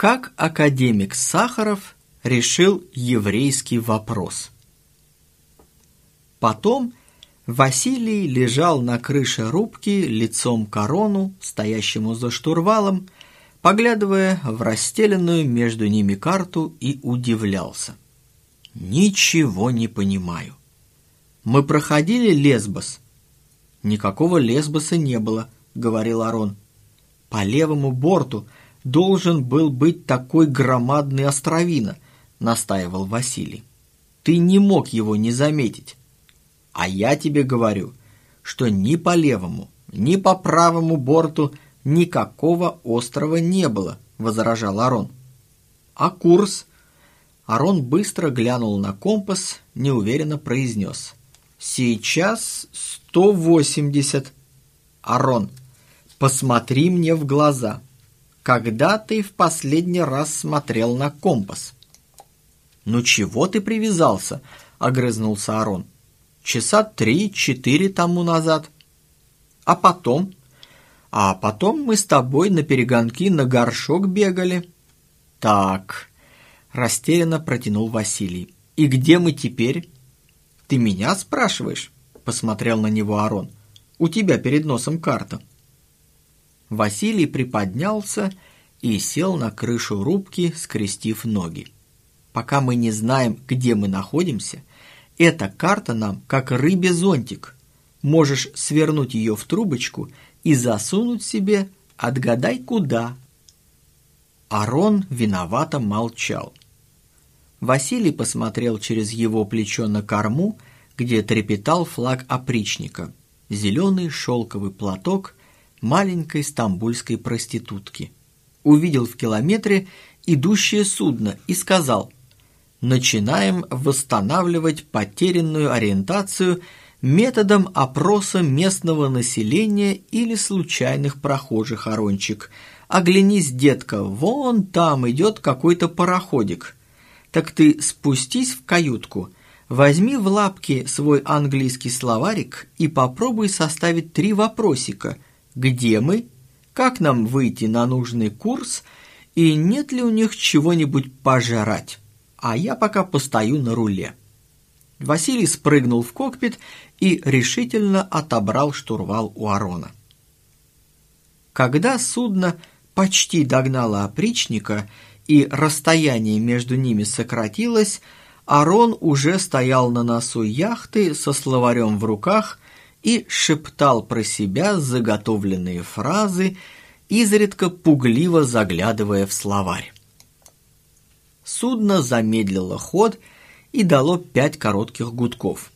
Как академик Сахаров решил еврейский вопрос. Потом Василий лежал на крыше рубки лицом к корону, стоящему за штурвалом, поглядывая в расстеленную между ними карту и удивлялся. «Ничего не понимаю. Мы проходили Лесбос?» «Никакого Лесбоса не было», — говорил Арон. «По левому борту должен был быть такой громадный островина», — настаивал Василий. «Ты не мог его не заметить. А я тебе говорю, что ни по левому, ни по правому борту никакого острова не было, возражал Арон. А курс? Арон быстро глянул на компас, неуверенно произнес. Сейчас 180. Арон, посмотри мне в глаза. Когда ты в последний раз смотрел на компас? Ну чего ты привязался? Огрызнулся Арон часа три-четыре тому назад. А потом? А потом мы с тобой на перегонки на горшок бегали. Так, растерянно протянул Василий. И где мы теперь? Ты меня спрашиваешь? Посмотрел на него Арон. У тебя перед носом карта. Василий приподнялся и сел на крышу рубки, скрестив ноги. Пока мы не знаем, где мы находимся, эта карта нам как рыбе зонтик. Можешь свернуть ее в трубочку и засунуть себе, отгадай куда. Арон виновато молчал. Василий посмотрел через его плечо на корму, где трепетал флаг опричника, зеленый шелковый платок маленькой стамбульской проститутки. Увидел в километре идущее судно и сказал – начинаем восстанавливать потерянную ориентацию методом опроса местного населения или случайных прохожих, Арончик. Оглянись, детка, вон там идет какой-то пароходик. Так ты спустись в каютку, возьми в лапки свой английский словарик и попробуй составить три вопросика. Где мы? Как нам выйти на нужный курс? И нет ли у них чего-нибудь пожрать? а я пока постою на руле». Василий спрыгнул в кокпит и решительно отобрал штурвал у Арона. Когда судно почти догнало опричника и расстояние между ними сократилось, Арон уже стоял на носу яхты со словарем в руках и шептал про себя заготовленные фразы, изредка пугливо заглядывая в словарь. Судно замедлило ход и дало пять коротких гудков.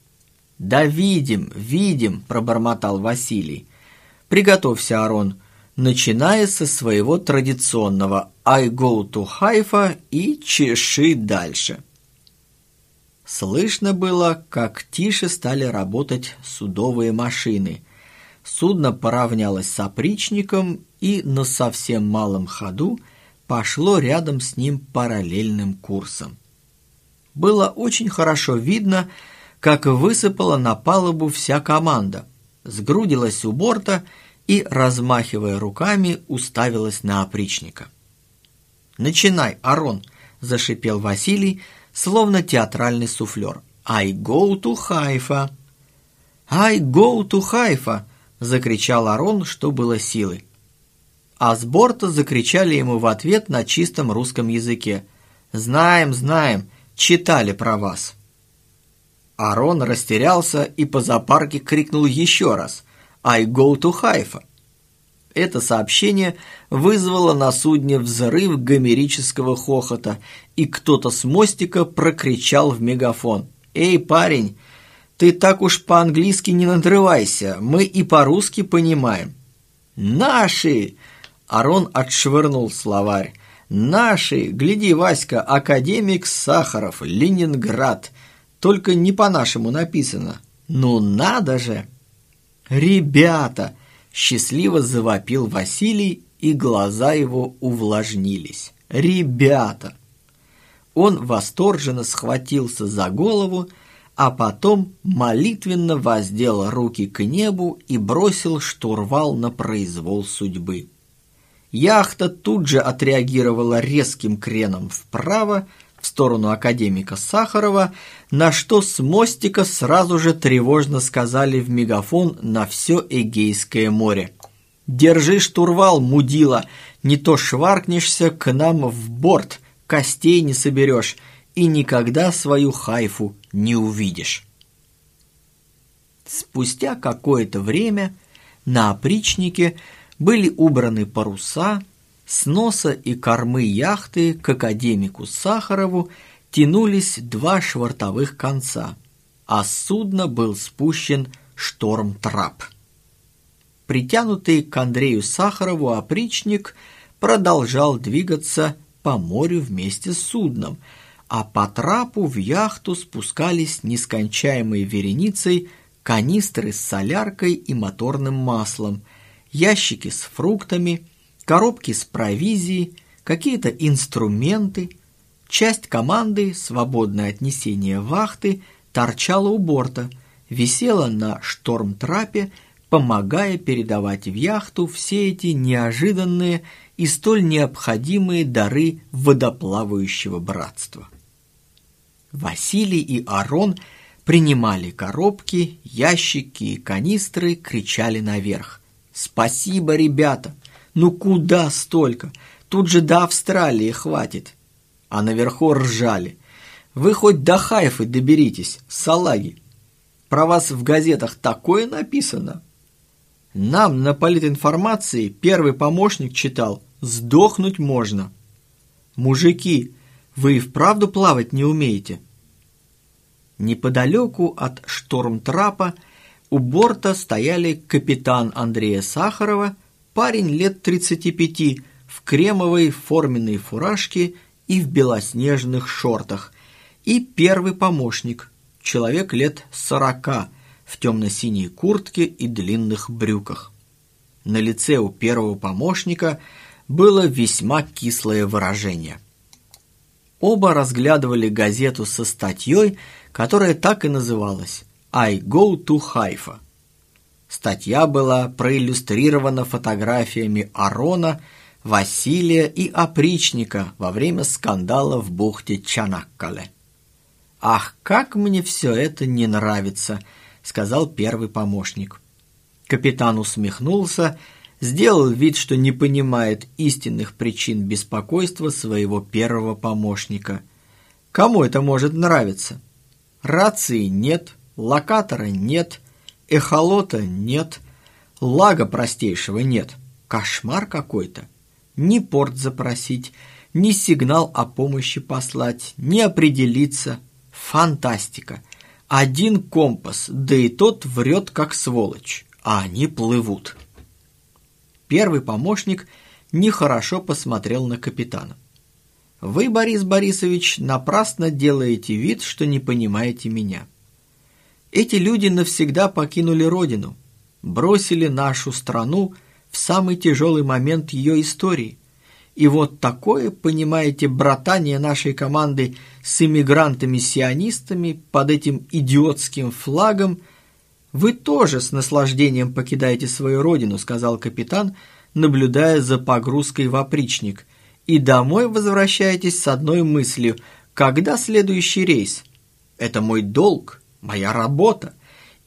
«Да видим, видим!» – пробормотал Василий. «Приготовься, Арон, начиная со своего традиционного «I go to Haifa» и «Чеши дальше». Слышно было, как тише стали работать судовые машины. Судно поравнялось с опричником и на совсем малом ходу – пошло рядом с ним параллельным курсом. Было очень хорошо видно, как высыпала на палубу вся команда, сгрудилась у борта и, размахивая руками, уставилась на опричника. «Начинай, Арон!» – зашипел Василий, словно театральный суфлер. «I go to Haifa!» «I go to Haifa!» – закричал Арон, что было силы а с борта закричали ему в ответ на чистом русском языке. «Знаем, знаем, читали про вас». Арон растерялся и по зоопарке крикнул еще раз «I go to Haifa». Это сообщение вызвало на судне взрыв гомерического хохота, и кто-то с мостика прокричал в мегафон «Эй, парень, ты так уж по-английски не надрывайся, мы и по-русски понимаем». «Наши!» Арон отшвырнул словарь. «Наши! Гляди, Васька, академик Сахаров, Ленинград. Только не по-нашему написано. Ну надо же!» «Ребята!» – счастливо завопил Василий, и глаза его увлажнились. «Ребята!» Он восторженно схватился за голову, а потом молитвенно воздел руки к небу и бросил штурвал на произвол судьбы. Яхта тут же отреагировала резким креном вправо, в сторону академика Сахарова, на что с мостика сразу же тревожно сказали в мегафон на все Эгейское море. «Держи штурвал, мудила, не то шваркнешься к нам в борт, костей не соберешь и никогда свою хайфу не увидишь». Спустя какое-то время на опричнике были убраны паруса, с носа и кормы яхты к академику Сахарову тянулись два швартовых конца, а с судна был спущен шторм-трап. Притянутый к Андрею Сахарову опричник продолжал двигаться по морю вместе с судном, а по трапу в яхту спускались нескончаемой вереницей канистры с соляркой и моторным маслом, ящики с фруктами – коробки с провизией, какие-то инструменты. Часть команды, свободное от несения вахты, торчала у борта, висела на штормтрапе, помогая передавать в яхту все эти неожиданные и столь необходимые дары водоплавающего братства. Василий и Арон принимали коробки, ящики и канистры, кричали наверх. «Спасибо, ребята! Ну куда столько? Тут же до Австралии хватит. А наверху ржали. Вы хоть до Хайфы доберитесь, салаги. Про вас в газетах такое написано. Нам на политинформации первый помощник читал «Сдохнуть можно». Мужики, вы и вправду плавать не умеете? Неподалеку от штормтрапа у борта стояли капитан Андрея Сахарова Парень лет 35 в кремовой форменной фуражке и в белоснежных шортах. И первый помощник, человек лет 40 в темно-синей куртке и длинных брюках. На лице у первого помощника было весьма кислое выражение. Оба разглядывали газету со статьей, которая так и называлась «I go to Haifa». Статья была проиллюстрирована фотографиями Арона, Василия и опричника во время скандала в бухте Чанаккале. «Ах, как мне все это не нравится!» — сказал первый помощник. Капитан усмехнулся, сделал вид, что не понимает истинных причин беспокойства своего первого помощника. «Кому это может нравиться? Рации нет, локатора нет, Эхолота нет, лага простейшего нет. Кошмар какой-то. Ни порт запросить, ни сигнал о помощи послать, ни определиться. Фантастика. Один компас, да и тот врет как сволочь, а они плывут. Первый помощник нехорошо посмотрел на капитана. «Вы, Борис Борисович, напрасно делаете вид, что не понимаете меня. Эти люди навсегда покинули родину, бросили нашу страну в самый тяжелый момент ее истории. И вот такое, понимаете, братание нашей команды с иммигрантами-сионистами под этим идиотским флагом «Вы тоже с наслаждением покидаете свою родину», — сказал капитан, наблюдая за погрузкой в опричник, «и домой возвращаетесь с одной мыслью — когда следующий рейс? Это мой долг, моя работа,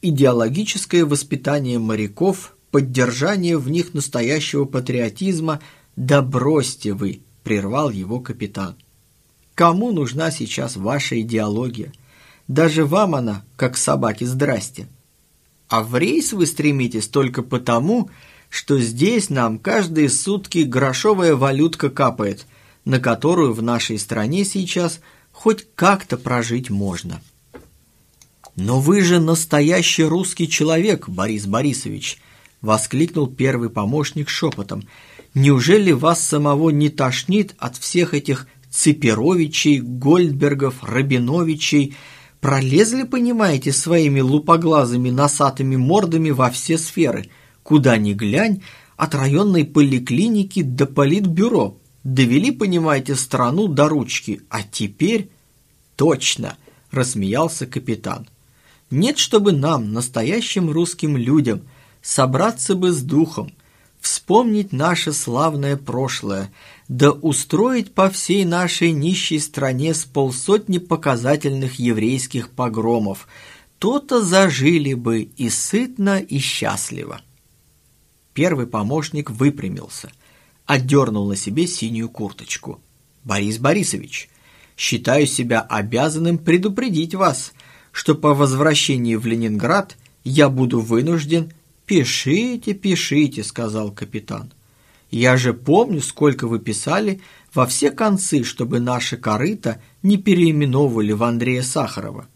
идеологическое воспитание моряков, поддержание в них настоящего патриотизма, да бросьте вы, прервал его капитан. Кому нужна сейчас ваша идеология? Даже вам она, как собаке, здрасте. А в рейс вы стремитесь только потому, что здесь нам каждые сутки грошовая валютка капает, на которую в нашей стране сейчас хоть как-то прожить можно. «Но вы же настоящий русский человек, Борис Борисович!» — воскликнул первый помощник шепотом. «Неужели вас самого не тошнит от всех этих Цепировичей, Гольдбергов, Рабиновичей? Пролезли, понимаете, своими лупоглазыми носатыми мордами во все сферы. Куда ни глянь, от районной поликлиники до политбюро. Довели, понимаете, страну до ручки. А теперь...» «Точно!» — рассмеялся капитан. Нет, чтобы нам, настоящим русским людям, собраться бы с духом, вспомнить наше славное прошлое, да устроить по всей нашей нищей стране с полсотни показательных еврейских погромов, то-то зажили бы и сытно, и счастливо. Первый помощник выпрямился, отдернул на себе синюю курточку. «Борис Борисович, считаю себя обязанным предупредить вас, что по возвращении в Ленинград я буду вынужден «Пишите, пишите», — сказал капитан. «Я же помню, сколько вы писали во все концы, чтобы наши корыто не переименовывали в Андрея Сахарова.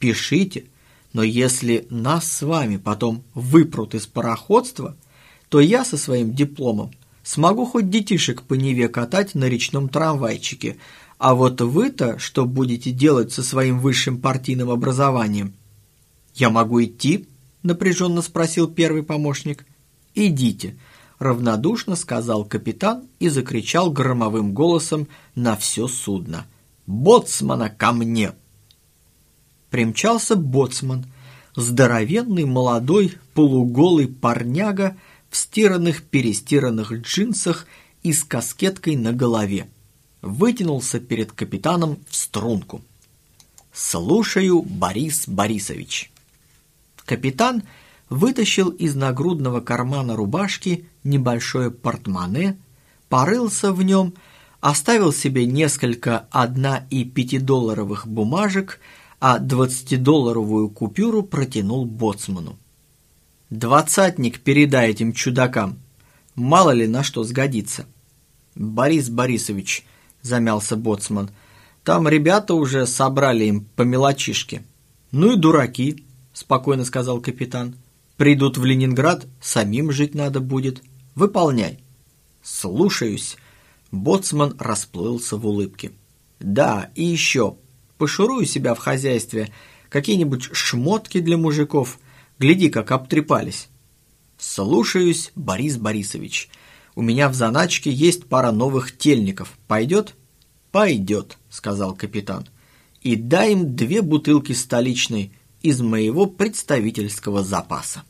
Пишите, но если нас с вами потом выпрут из пароходства, то я со своим дипломом смогу хоть детишек по Неве катать на речном трамвайчике, а вот вы-то что будете делать со своим высшим партийным образованием? Я могу идти?» напряженно спросил первый помощник. «Идите», — равнодушно сказал капитан и закричал громовым голосом на все судно. «Боцмана ко мне!» Примчался боцман, здоровенный молодой полуголый парняга в стиранных-перестиранных джинсах и с каскеткой на голове. Вытянулся перед капитаном в струнку. «Слушаю, Борис Борисович». Капитан вытащил из нагрудного кармана рубашки небольшое портмоне, порылся в нем, оставил себе несколько одна- и пятидолларовых бумажек, а двадцатидолларовую купюру протянул боцману. «Двадцатник передай этим чудакам, мало ли на что сгодится». «Борис Борисович», — замялся боцман, — «там ребята уже собрали им по мелочишке». «Ну и дураки», спокойно сказал капитан. Придут в Ленинград, самим жить надо будет. Выполняй. Слушаюсь. Боцман расплылся в улыбке. Да, и еще. Пошурую себя в хозяйстве. Какие-нибудь шмотки для мужиков. Гляди, как обтрепались. Слушаюсь, Борис Борисович. У меня в заначке есть пара новых тельников. Пойдет? Пойдет, сказал капитан. И дай им две бутылки столичной – из моего представительского запаса.